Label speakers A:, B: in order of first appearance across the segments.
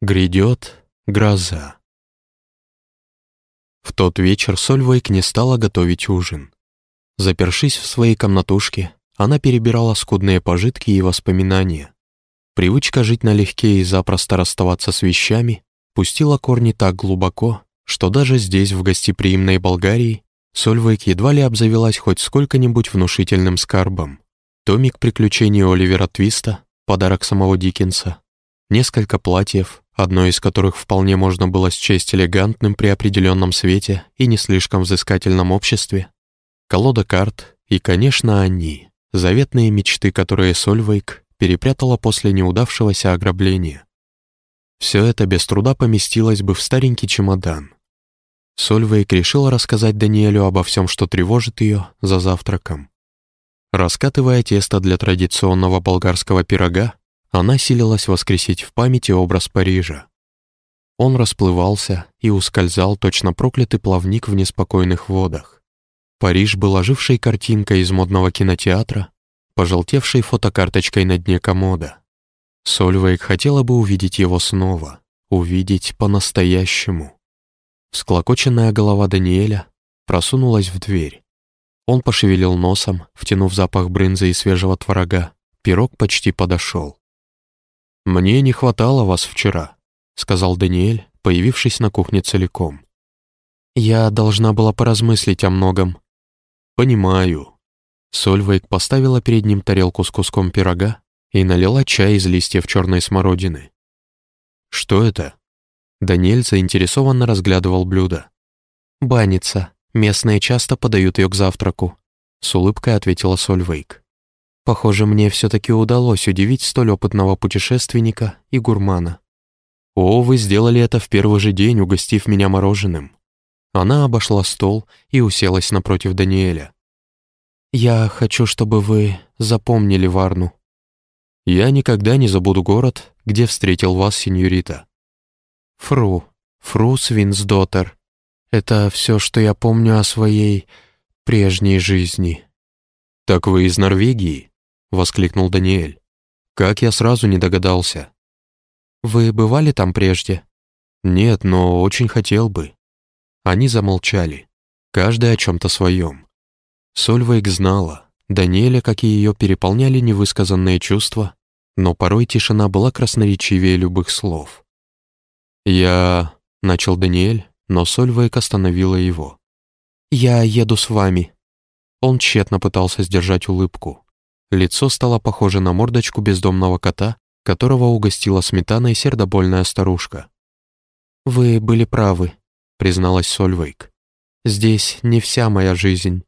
A: Грядет гроза. В тот вечер Сольвейк не стала готовить ужин. Запершись в своей комнатушке, она перебирала скудные пожитки и воспоминания. Привычка жить налегке и запросто расставаться с вещами пустила корни так глубоко, что даже здесь, в гостеприимной Болгарии, Сольвейк едва ли обзавелась хоть сколько-нибудь внушительным скарбом. Томик приключений Оливера Твиста, подарок самого Диккенса, несколько платьев, одно из которых вполне можно было счесть элегантным при определенном свете и не слишком взыскательном обществе, колода карт и, конечно, они, заветные мечты, которые Сольвейк перепрятала после неудавшегося ограбления. Все это без труда поместилось бы в старенький чемодан. Сольвейк решила рассказать Даниэлю обо всем, что тревожит ее, за завтраком. Раскатывая тесто для традиционного болгарского пирога, она силилась воскресить в памяти образ Парижа. Он расплывался и ускользал точно проклятый плавник в неспокойных водах. Париж был ожившей картинкой из модного кинотеатра, пожелтевшей фотокарточкой на дне комода. Сольвейк хотела бы увидеть его снова, увидеть по-настоящему. Всклокоченная голова Даниэля просунулась в дверь. Он пошевелил носом, втянув запах брынзы и свежего творога. Пирог почти подошел. «Мне не хватало вас вчера», — сказал Даниэль, появившись на кухне целиком. «Я должна была поразмыслить о многом». «Понимаю». Сольвейк поставила перед ним тарелку с куском пирога и налила чай из листьев черной смородины. «Что это?» Даниэль заинтересованно разглядывал блюдо. «Баница. Местные часто подают ее к завтраку», — с улыбкой ответила Сольвейк. Похоже, мне все-таки удалось удивить столь опытного путешественника и гурмана. «О, вы сделали это в первый же день, угостив меня мороженым». Она обошла стол и уселась напротив Даниэля. «Я хочу, чтобы вы запомнили Варну. Я никогда не забуду город, где встретил вас, сеньорита. Фру, Фру Свинсдоттер. Это все, что я помню о своей прежней жизни». «Так вы из Норвегии?» — воскликнул Даниэль. «Как я сразу не догадался». «Вы бывали там прежде?» «Нет, но очень хотел бы». Они замолчали, каждый о чем-то своем. Сольвейк знала, Даниэля, как и ее, переполняли невысказанные чувства, но порой тишина была красноречивее любых слов. «Я...» — начал Даниэль, но Сольвейк остановила его. «Я еду с вами». Он тщетно пытался сдержать улыбку. Лицо стало похоже на мордочку бездомного кота, которого угостила сметаной сердобольная старушка. «Вы были правы», — призналась Сольвейк. «Здесь не вся моя жизнь».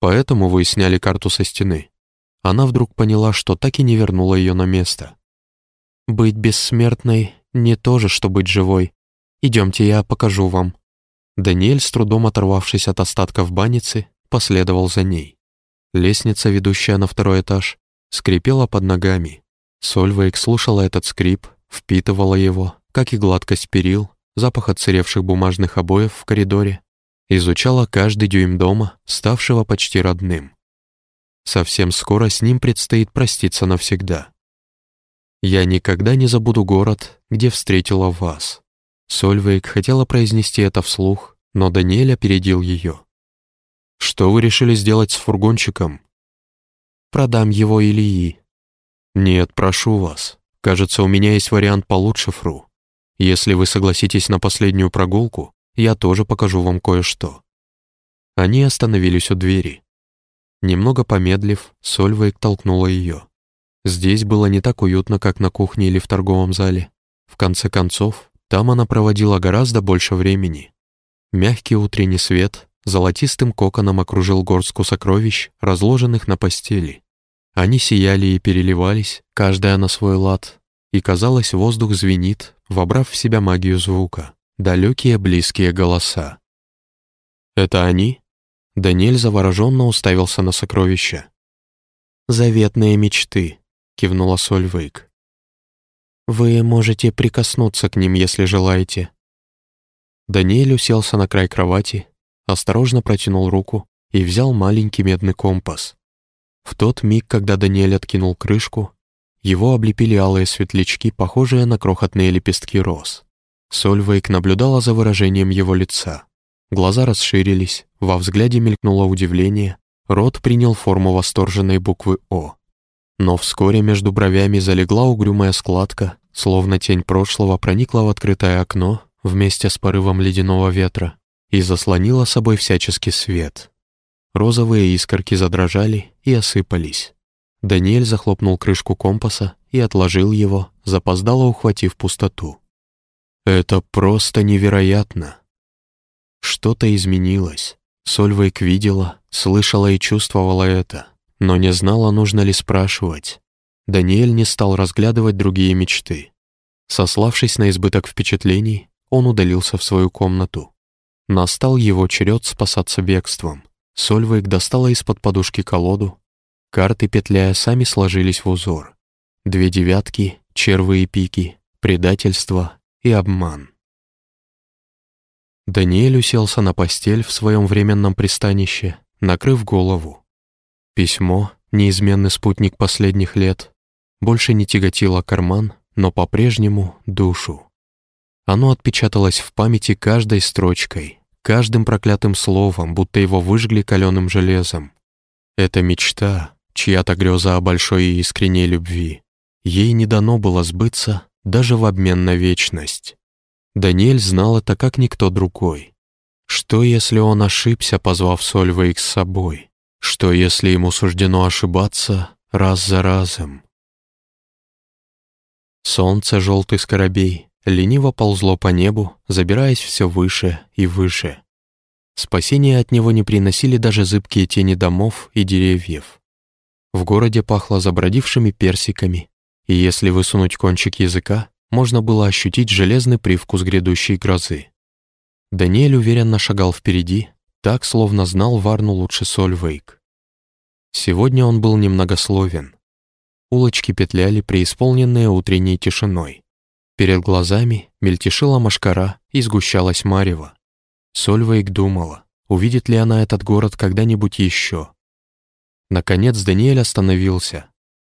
A: «Поэтому вы сняли карту со стены». Она вдруг поняла, что так и не вернула ее на место. «Быть бессмертной не то же, что быть живой. Идемте, я покажу вам». Даниэль, с трудом оторвавшись от остатков баницы, последовал за ней. Лестница, ведущая на второй этаж, скрипела под ногами. Сольвейк слушала этот скрип, впитывала его, как и гладкость перил, запах отсыревших бумажных обоев в коридоре, изучала каждый дюйм дома, ставшего почти родным. Совсем скоро с ним предстоит проститься навсегда. «Я никогда не забуду город, где встретила вас». Сольвейк хотела произнести это вслух, но Даниэль опередил ее. «Что вы решили сделать с фургончиком?» «Продам его Ильи». «Нет, прошу вас. Кажется, у меня есть вариант получше, Фру. Если вы согласитесь на последнюю прогулку, я тоже покажу вам кое-что». Они остановились у двери. Немного помедлив, Сольвейк толкнула ее. Здесь было не так уютно, как на кухне или в торговом зале. В конце концов, там она проводила гораздо больше времени. Мягкий утренний свет, золотистым коконом окружил горстку сокровищ, разложенных на постели. Они сияли и переливались, каждая на свой лад, и, казалось, воздух звенит, вобрав в себя магию звука, далекие близкие голоса. «Это они?» Даниэль завороженно уставился на сокровища. «Заветные мечты», — кивнула Сольвейк. «Вы можете прикоснуться к ним, если желаете». Даниэль уселся на край кровати, осторожно протянул руку и взял маленький медный компас. В тот миг, когда Даниэль откинул крышку, Его облепили алые светлячки, похожие на крохотные лепестки роз. Сольвейк наблюдала за выражением его лица. Глаза расширились, во взгляде мелькнуло удивление, рот принял форму восторженной буквы «О». Но вскоре между бровями залегла угрюмая складка, словно тень прошлого проникла в открытое окно вместе с порывом ледяного ветра и заслонила собой всяческий свет. Розовые искорки задрожали и осыпались. Даниэль захлопнул крышку компаса и отложил его, запоздало ухватив пустоту. «Это просто невероятно!» Что-то изменилось. Сольвейк видела, слышала и чувствовала это но не знала, нужно ли спрашивать. Даниэль не стал разглядывать другие мечты. Сославшись на избыток впечатлений, он удалился в свою комнату. Настал его черед спасаться бегством. Сольвейк достала из-под подушки колоду. Карты, петляя, сами сложились в узор. Две девятки, червы и пики, предательство и обман. Даниэль уселся на постель в своем временном пристанище, накрыв голову. Письмо, неизменный спутник последних лет, больше не тяготило карман, но по-прежнему душу. Оно отпечаталось в памяти каждой строчкой, каждым проклятым словом, будто его выжгли каленым железом. Это мечта, чья-то греза о большой и искренней любви. Ей не дано было сбыться даже в обмен на вечность. Даниэль знал это как никто другой. Что, если он ошибся, позвав Сольвейк с собой? Что, если ему суждено ошибаться раз за разом? Солнце, желтый скоробей, лениво ползло по небу, забираясь все выше и выше. Спасения от него не приносили даже зыбкие тени домов и деревьев. В городе пахло забродившими персиками, и если высунуть кончик языка, можно было ощутить железный привкус грядущей грозы. Даниэль уверенно шагал впереди, так, словно знал Варну лучше Сольвейк. Сегодня он был немногословен. Улочки петляли, преисполненные утренней тишиной. Перед глазами мельтешила машкара и сгущалась марево. Сольвейк думала, увидит ли она этот город когда-нибудь еще. Наконец Даниэль остановился.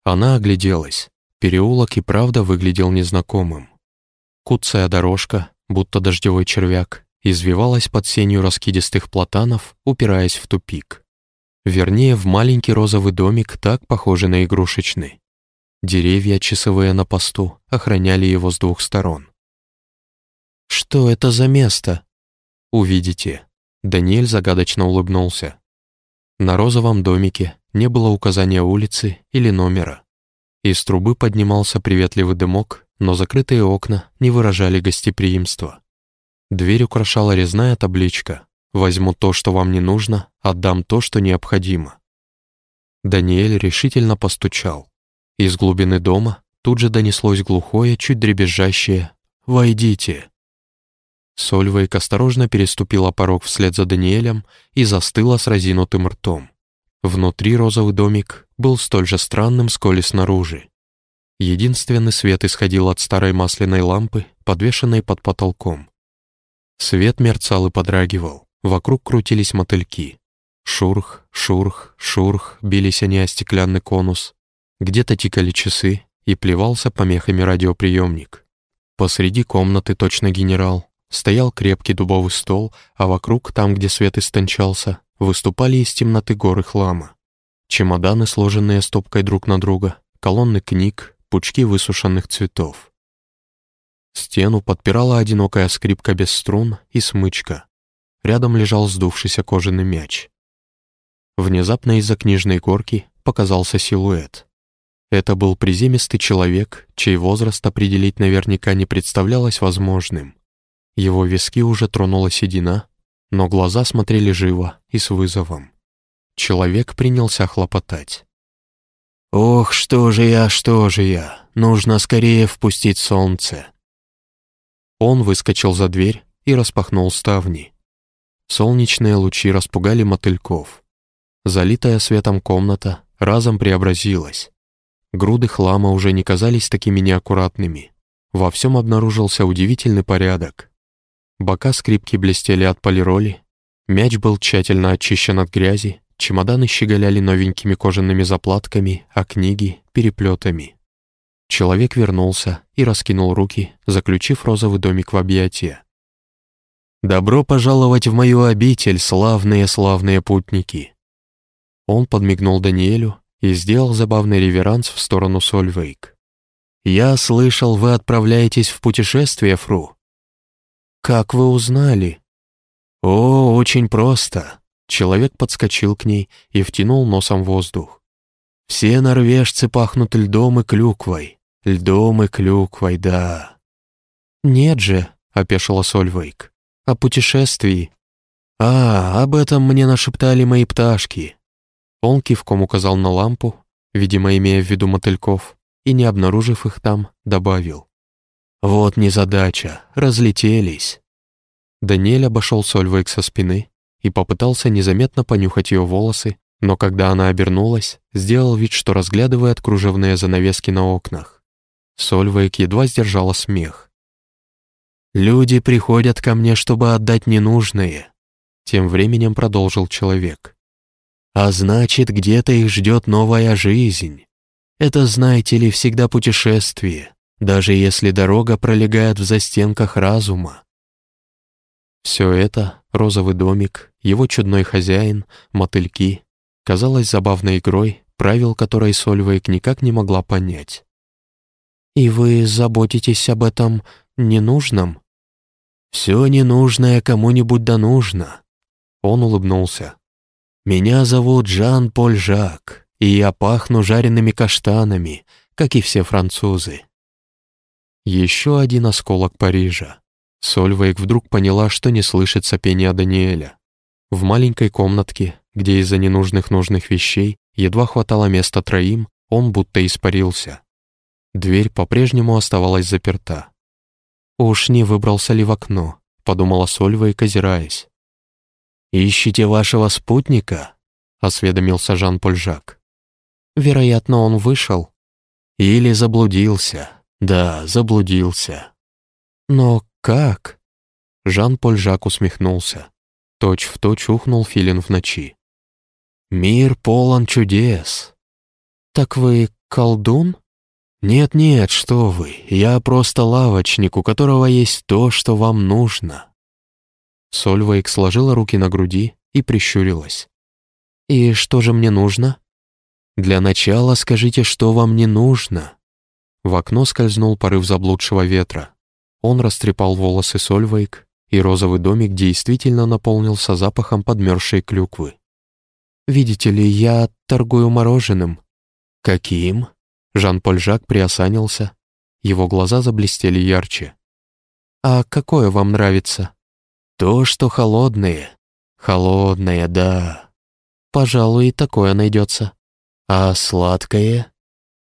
A: Она огляделась. Переулок и правда выглядел незнакомым. Куцая дорожка, будто дождевой червяк, извивалась под сенью раскидистых платанов, упираясь в тупик. Вернее, в маленький розовый домик, так похожий на игрушечный. Деревья, часовые на посту, охраняли его с двух сторон. «Что это за место?» «Увидите». Даниэль загадочно улыбнулся. На розовом домике не было указания улицы или номера. Из трубы поднимался приветливый дымок, но закрытые окна не выражали гостеприимства. Дверь украшала резная табличка «Возьму то, что вам не нужно, отдам то, что необходимо». Даниэль решительно постучал. Из глубины дома тут же донеслось глухое, чуть дребезжащее «Войдите». Сольвейк осторожно переступила порог вслед за Даниэлем и застыла с разинутым ртом. Внутри розовый домик был столь же странным, сколь и снаружи. Единственный свет исходил от старой масляной лампы, подвешенной под потолком. Свет мерцал и подрагивал, вокруг крутились мотыльки. Шурх, шурх, шурх, бились они о стеклянный конус. Где-то тикали часы, и плевался помехами радиоприемник. Посреди комнаты, точно генерал, стоял крепкий дубовый стол, а вокруг, там, где свет истончался, выступали из темноты горы хлама. Чемоданы, сложенные стопкой друг на друга, колонны книг, пучки высушенных цветов. Стену подпирала одинокая скрипка без струн и смычка. Рядом лежал сдувшийся кожаный мяч. Внезапно из-за книжной горки показался силуэт. Это был приземистый человек, чей возраст определить наверняка не представлялось возможным. Его виски уже тронула седина, но глаза смотрели живо и с вызовом. Человек принялся хлопотать. «Ох, что же я, что же я! Нужно скорее впустить солнце!» Он выскочил за дверь и распахнул ставни. Солнечные лучи распугали мотыльков. Залитая светом комната разом преобразилась. Груды хлама уже не казались такими неаккуратными. Во всем обнаружился удивительный порядок. Бока скрипки блестели от полироли, мяч был тщательно очищен от грязи, чемоданы щеголяли новенькими кожаными заплатками, а книги — переплетами. Человек вернулся и раскинул руки, заключив розовый домик в объятия. «Добро пожаловать в мою обитель, славные-славные путники!» Он подмигнул Даниэлю и сделал забавный реверанс в сторону Сольвейк. «Я слышал, вы отправляетесь в путешествие, Фру». «Как вы узнали?» «О, очень просто». Человек подскочил к ней и втянул носом воздух. «Все норвежцы пахнут льдом и клюквой. Льдом и клюквой, да». «Нет же», — опешила Сольвейк, — «о путешествии». «А, об этом мне нашептали мои пташки». Он кивком указал на лампу, видимо, имея в виду мотыльков, и, не обнаружив их там, добавил. «Вот незадача, разлетелись». Даниэль обошел Сольвейк со спины и попытался незаметно понюхать ее волосы, но когда она обернулась, сделал вид, что разглядывает кружевные занавески на окнах. Сольвейк едва сдержала смех. «Люди приходят ко мне, чтобы отдать ненужное», — тем временем продолжил человек. «А значит, где-то их ждет новая жизнь. Это, знаете ли, всегда путешествие, даже если дорога пролегает в застенках разума». Все это, розовый домик, его чудной хозяин, мотыльки, казалось забавной игрой, правил которой Сольвейк никак не могла понять. «И вы заботитесь об этом ненужном?» «Все ненужное кому-нибудь да нужно», — он улыбнулся. «Меня зовут Жан-Поль Жак, и я пахну жареными каштанами, как и все французы». Еще один осколок Парижа. Сольвейк вдруг поняла, что не слышит сопения Даниэля. В маленькой комнатке, где из-за ненужных нужных вещей едва хватало места троим, он будто испарился. Дверь по-прежнему оставалась заперта. «Уж не выбрался ли в окно?» — подумала Сольвейк, озираясь. «Ищите вашего спутника?» — осведомился Жан-Поль Жак. «Вероятно, он вышел». «Или заблудился. Да, заблудился». «Но как?» Жан-Поль Жак усмехнулся. Точь в точь ухнул филин в ночи. «Мир полон чудес». «Так вы колдун?» «Нет-нет, что вы, я просто лавочник, у которого есть то, что вам нужно». Сольвейк сложила руки на груди и прищурилась. «И что же мне нужно?» «Для начала скажите, что вам не нужно». В окно скользнул порыв заблудшего ветра. Он растрепал волосы Сольвейк, и розовый домик действительно наполнился запахом подмерзшей клюквы. «Видите ли, я торгую мороженым». «Каким?» Жан-Поль Жак приосанился. Его глаза заблестели ярче. «А какое вам нравится?» «То, что холодное. Холодное, да. Пожалуй, такое найдется. А сладкое?»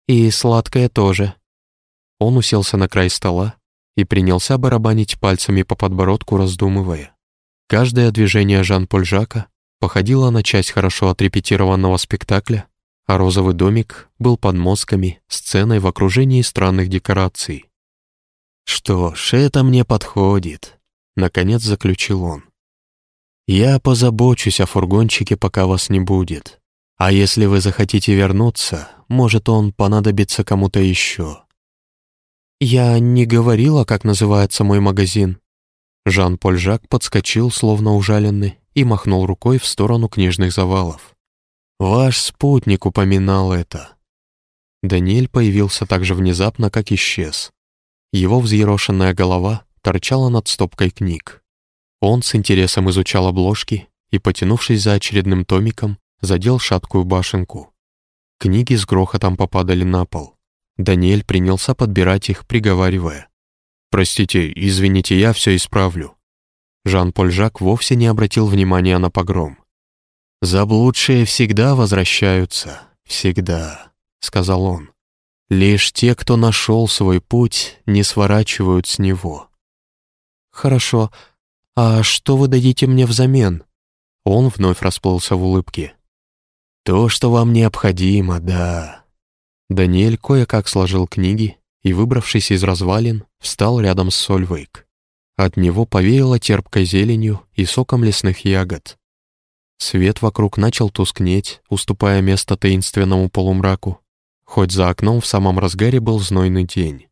A: «И сладкое тоже». Он уселся на край стола и принялся барабанить пальцами по подбородку, раздумывая. Каждое движение Жан-Поль Жака походило на часть хорошо отрепетированного спектакля, а розовый домик был под мозгами, сценой в окружении странных декораций. «Что ж, это мне подходит», — наконец заключил он. «Я позабочусь о фургончике, пока вас не будет. А если вы захотите вернуться, может, он понадобится кому-то еще». «Я не говорила, как называется мой магазин». Жан-Поль Жак подскочил, словно ужаленный, и махнул рукой в сторону книжных завалов. Ваш спутник упоминал это». Даниэль появился так же внезапно, как исчез. Его взъерошенная голова торчала над стопкой книг. Он с интересом изучал обложки и, потянувшись за очередным томиком, задел шаткую башенку. Книги с грохотом попадали на пол. Даниэль принялся подбирать их, приговаривая. «Простите, извините, я все исправлю». Жан-Поль Жак вовсе не обратил внимания на погром. «Заблудшие всегда возвращаются, всегда», — сказал он. «Лишь те, кто нашел свой путь, не сворачивают с него». «Хорошо. А что вы дадите мне взамен?» Он вновь расплылся в улыбке. «То, что вам необходимо, да». Даниэль кое-как сложил книги и, выбравшись из развалин, встал рядом с Сольвейк. От него повеяло терпкой зеленью и соком лесных ягод. Свет вокруг начал тускнеть, уступая место таинственному полумраку. хоть за окном в самом разгаре был знойный день.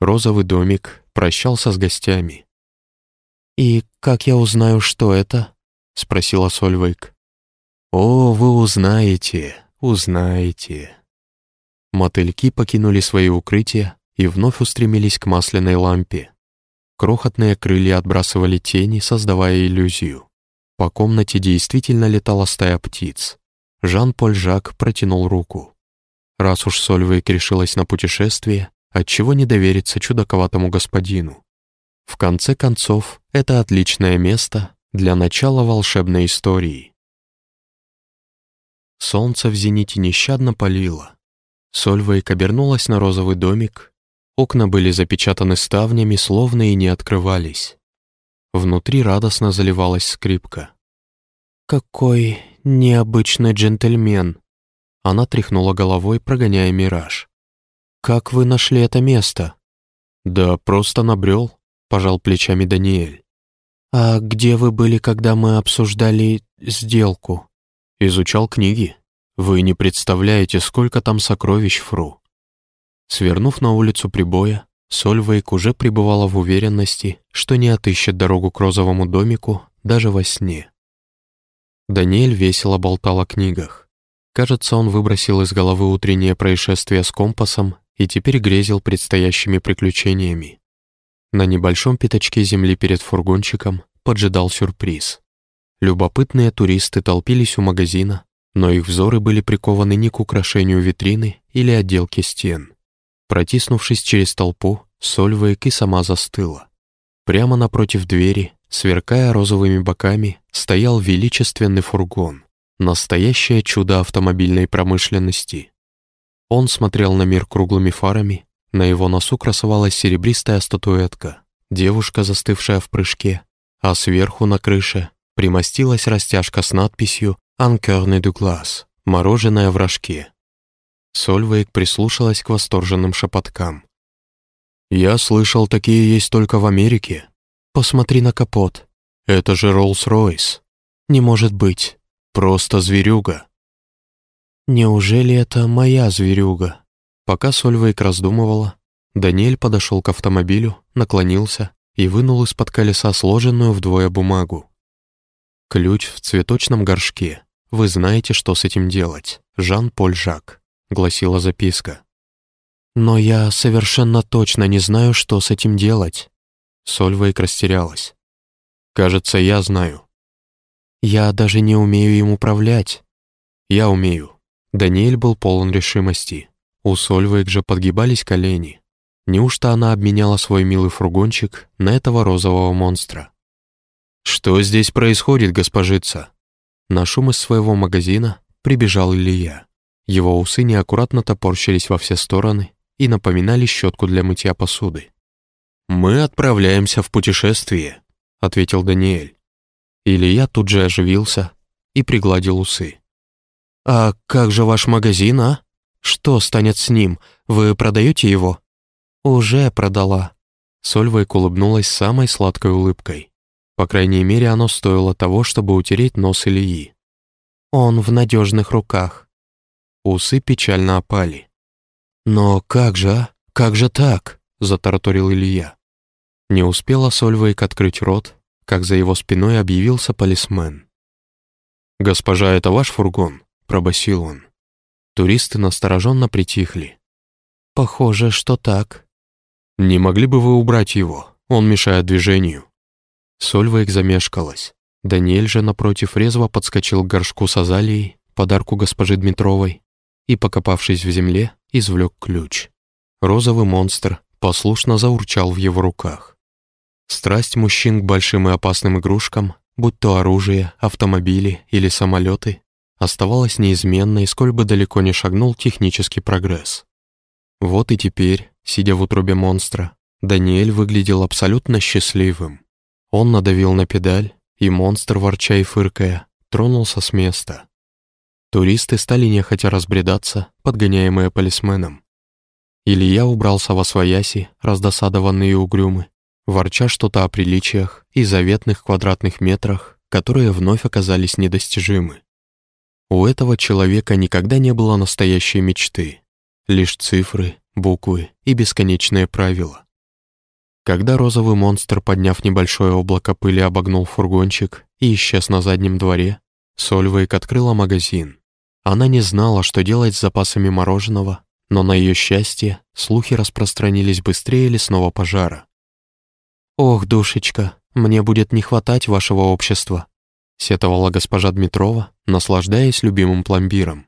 A: Розовый домик прощался с гостями.
B: «И как я узнаю, что это?» — спросила Сольвейк.
A: «О, вы узнаете, узнаете». Мотыльки покинули свои укрытия и вновь устремились к масляной лампе. Крохотные крылья отбрасывали тени, создавая иллюзию. По комнате действительно летала стая птиц. Жан-Поль Жак протянул руку. Раз уж Сольвейк решилась на путешествие, отчего не довериться чудаковатому господину? В конце концов, это отличное место для начала волшебной истории. Солнце в зените нещадно палило. Сольвейк обернулась на розовый домик. Окна были запечатаны ставнями, словно и не открывались. Внутри радостно заливалась скрипка.
B: «Какой необычный джентльмен!»
A: Она тряхнула головой, прогоняя мираж.
B: «Как вы нашли это место?»
A: «Да просто набрел», — пожал плечами Даниэль.
B: «А где вы были, когда мы обсуждали сделку?»
A: «Изучал книги. Вы не представляете, сколько там сокровищ, Фру». Свернув на улицу прибоя, Сольвейк уже пребывала в уверенности, что не отыщет дорогу к розовому домику даже во сне. Даниэль весело болтал о книгах. Кажется, он выбросил из головы утреннее происшествие с компасом и теперь грезил предстоящими приключениями. На небольшом пятачке земли перед фургончиком поджидал сюрприз. Любопытные туристы толпились у магазина, но их взоры были прикованы не к украшению витрины или отделке стен. Протиснувшись через толпу, Сольвейк и сама застыла. Прямо напротив двери, сверкая розовыми боками, стоял величественный фургон. Настоящее чудо автомобильной промышленности. Он смотрел на мир круглыми фарами на его носу красовалась серебристая статуэтка, девушка, застывшая в прыжке, а сверху на крыше примостилась растяжка с надписью «Анкерне du глаз» — «Мороженое в рожке». Сольвейк прислушалась к восторженным шепоткам. «Я слышал, такие есть только в Америке. Посмотри на капот. Это же Роллс-Ройс.
B: Не может быть.
A: Просто зверюга».
B: «Неужели это моя зверюга?»
A: Пока Сольвейк раздумывала, Даниэль подошел к автомобилю, наклонился и вынул из-под колеса сложенную вдвое бумагу. «Ключ в цветочном горшке. Вы знаете, что с этим делать. Жан-Поль Жак», — гласила записка.
B: «Но я совершенно точно не знаю, что с этим делать».
A: Сольвейк растерялась. «Кажется, я знаю».
B: «Я даже не умею им управлять».
A: «Я умею». Даниэль был полон решимости. У Сольвейк же подгибались колени. Неужто она обменяла свой милый фургончик на этого розового монстра? «Что здесь происходит, госпожица?» На шум из своего магазина прибежал Илья. Его усы неаккуратно топорщились во все стороны и напоминали щетку для мытья посуды. «Мы отправляемся в путешествие», — ответил Даниэль. Илья тут же оживился и пригладил усы.
B: «А как же ваш магазин, а?» Что станет с ним? Вы продаете его?» «Уже продала».
A: Сольвейк улыбнулась самой сладкой улыбкой. По крайней мере, оно стоило того, чтобы утереть нос Ильи.
B: «Он в надежных руках».
A: Усы печально опали.
B: «Но как же, а? Как же так?»
A: — затараторил Илья. Не успела Сольвейк открыть рот, как за его спиной объявился полисмен. «Госпожа, это ваш фургон?» — пробасил он. Туристы настороженно притихли.
B: «Похоже, что так».
A: «Не могли бы вы убрать его? Он мешает движению». Сольвейк замешкалась. Даниэль же, напротив, резво подскочил к горшку с азалией, подарку госпожи Дмитровой, и, покопавшись в земле, извлек ключ. Розовый монстр послушно заурчал в его руках. Страсть мужчин к большим и опасным игрушкам, будь то оружие, автомобили или самолеты, оставалась неизменной, сколь бы далеко не шагнул технический прогресс. Вот и теперь, сидя в утробе монстра, Даниэль выглядел абсолютно счастливым. Он надавил на педаль, и монстр, ворча и фыркая, тронулся с места. Туристы стали нехотя разбредаться, подгоняемые полисменом. Илья убрался во свояси, раздосадованный и угрюмый, ворча что-то о приличиях и заветных квадратных метрах, которые вновь оказались недостижимы. У этого человека никогда не было настоящей мечты. лишь цифры, буквы и бесконечные правила. Когда розовый монстр, подняв небольшое облако пыли, обогнул фургончик и исчез на заднем дворе, Сольвейк открыла магазин. Она не знала, что делать с запасами мороженого, но на ее счастье слухи распространились быстрее лесного пожара.
B: «Ох, душечка, мне будет не хватать вашего общества», сетовала госпожа Дмитрова, наслаждаясь любимым пломбиром.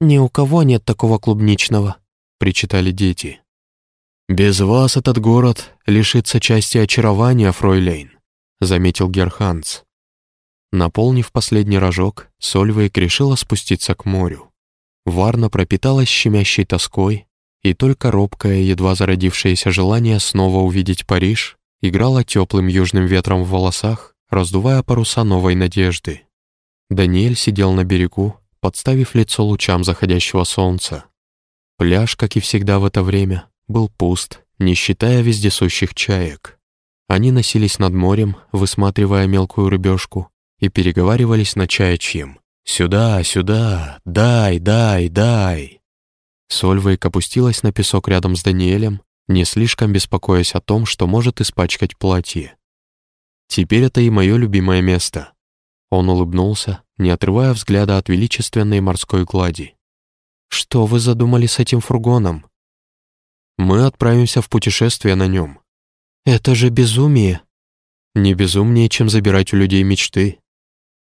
B: «Ни у кого нет такого клубничного», — причитали дети.
A: «Без вас этот город лишится части очарования, фройлейн», — заметил Герханц. Наполнив последний рожок, Сольвейк решила спуститься к морю. Варна пропиталась щемящей тоской, и только робкое, едва зародившееся желание снова увидеть Париж играло теплым южным ветром в волосах, раздувая паруса новой надежды. Даниэль сидел на берегу, подставив лицо лучам заходящего солнца. Пляж, как и всегда в это время, был пуст, не считая вездесущих чаек. Они носились над морем, высматривая мелкую рыбешку, и переговаривались на чаячьем. «Сюда, сюда! Дай, дай, дай!» Сольвейк опустилась на песок рядом с Даниэлем, не слишком беспокоясь о том, что может испачкать платье. «Теперь это и мое любимое место». Он улыбнулся, не отрывая взгляда от величественной морской глади.
B: «Что вы задумали с этим фургоном?»
A: Мы отправимся в путешествие на нем.
B: Это же безумие.
A: Не безумнее, чем забирать у людей мечты.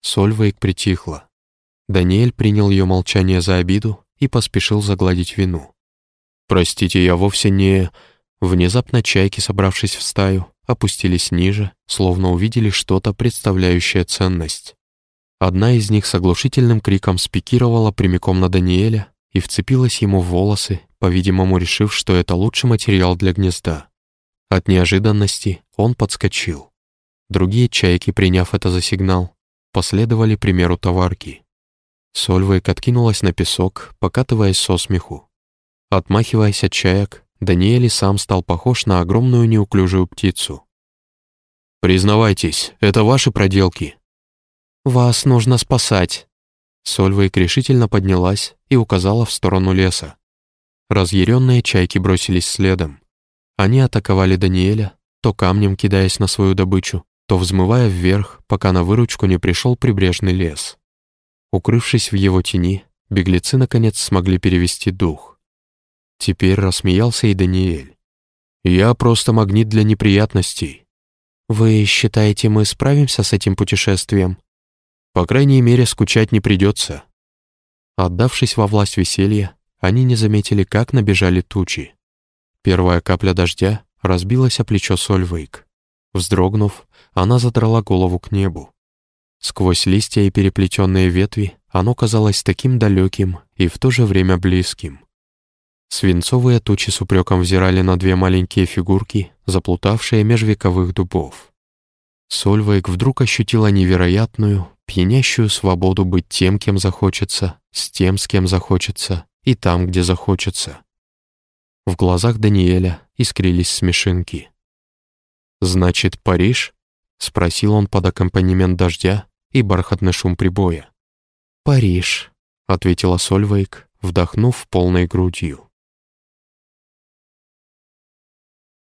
A: Сольвейк притихла. Даниэль принял ее молчание за обиду и поспешил загладить вину. «Простите, я вовсе не...» Внезапно чайки, собравшись в стаю, опустились ниже, словно увидели что-то, представляющее ценность. Одна из них с оглушительным криком спикировала прямиком на Даниэля и вцепилась ему в волосы, по-видимому, решив, что это лучший материал для гнезда. От неожиданности он подскочил. Другие чайки, приняв это за сигнал, последовали примеру товарки. Сольвейк откинулась на песок, покатываясь со смеху. Отмахиваясь от чаек, Даниэль сам стал похож на огромную неуклюжую птицу. «Признавайтесь, это ваши проделки».
B: «Вас нужно спасать».
A: Сольвейк решительно поднялась и указала в сторону леса. Разъяренные чайки бросились следом. Они атаковали Даниэля, то камнем кидаясь на свою добычу, то взмывая вверх, пока на выручку не пришел прибрежный лес. Укрывшись в его тени, беглецы наконец смогли перевести дух. Теперь рассмеялся и Даниэль. «Я просто магнит для неприятностей».
B: «Вы считаете, мы справимся с этим путешествием?»
A: «По крайней мере, скучать не придется». Отдавшись во власть веселья, они не заметили, как набежали тучи. Первая капля дождя разбилась о плечо Сольвейк. Вздрогнув, она задрала голову к небу. Сквозь листья и переплетенные ветви оно казалось таким далеким и в то же время близким. Свинцовые тучи с упреком взирали на две маленькие фигурки, заплутавшие меж вековых дубов. Сольвейк вдруг ощутила невероятную, пьянящую свободу быть тем, кем захочется, с тем, с кем захочется, и там, где захочется. В глазах Даниэля искрились смешинки. «Значит, Париж?» — спросил он под аккомпанемент дождя и бархатный шум прибоя.
B: «Париж», —
A: ответила Сольвейк, вдохнув полной грудью.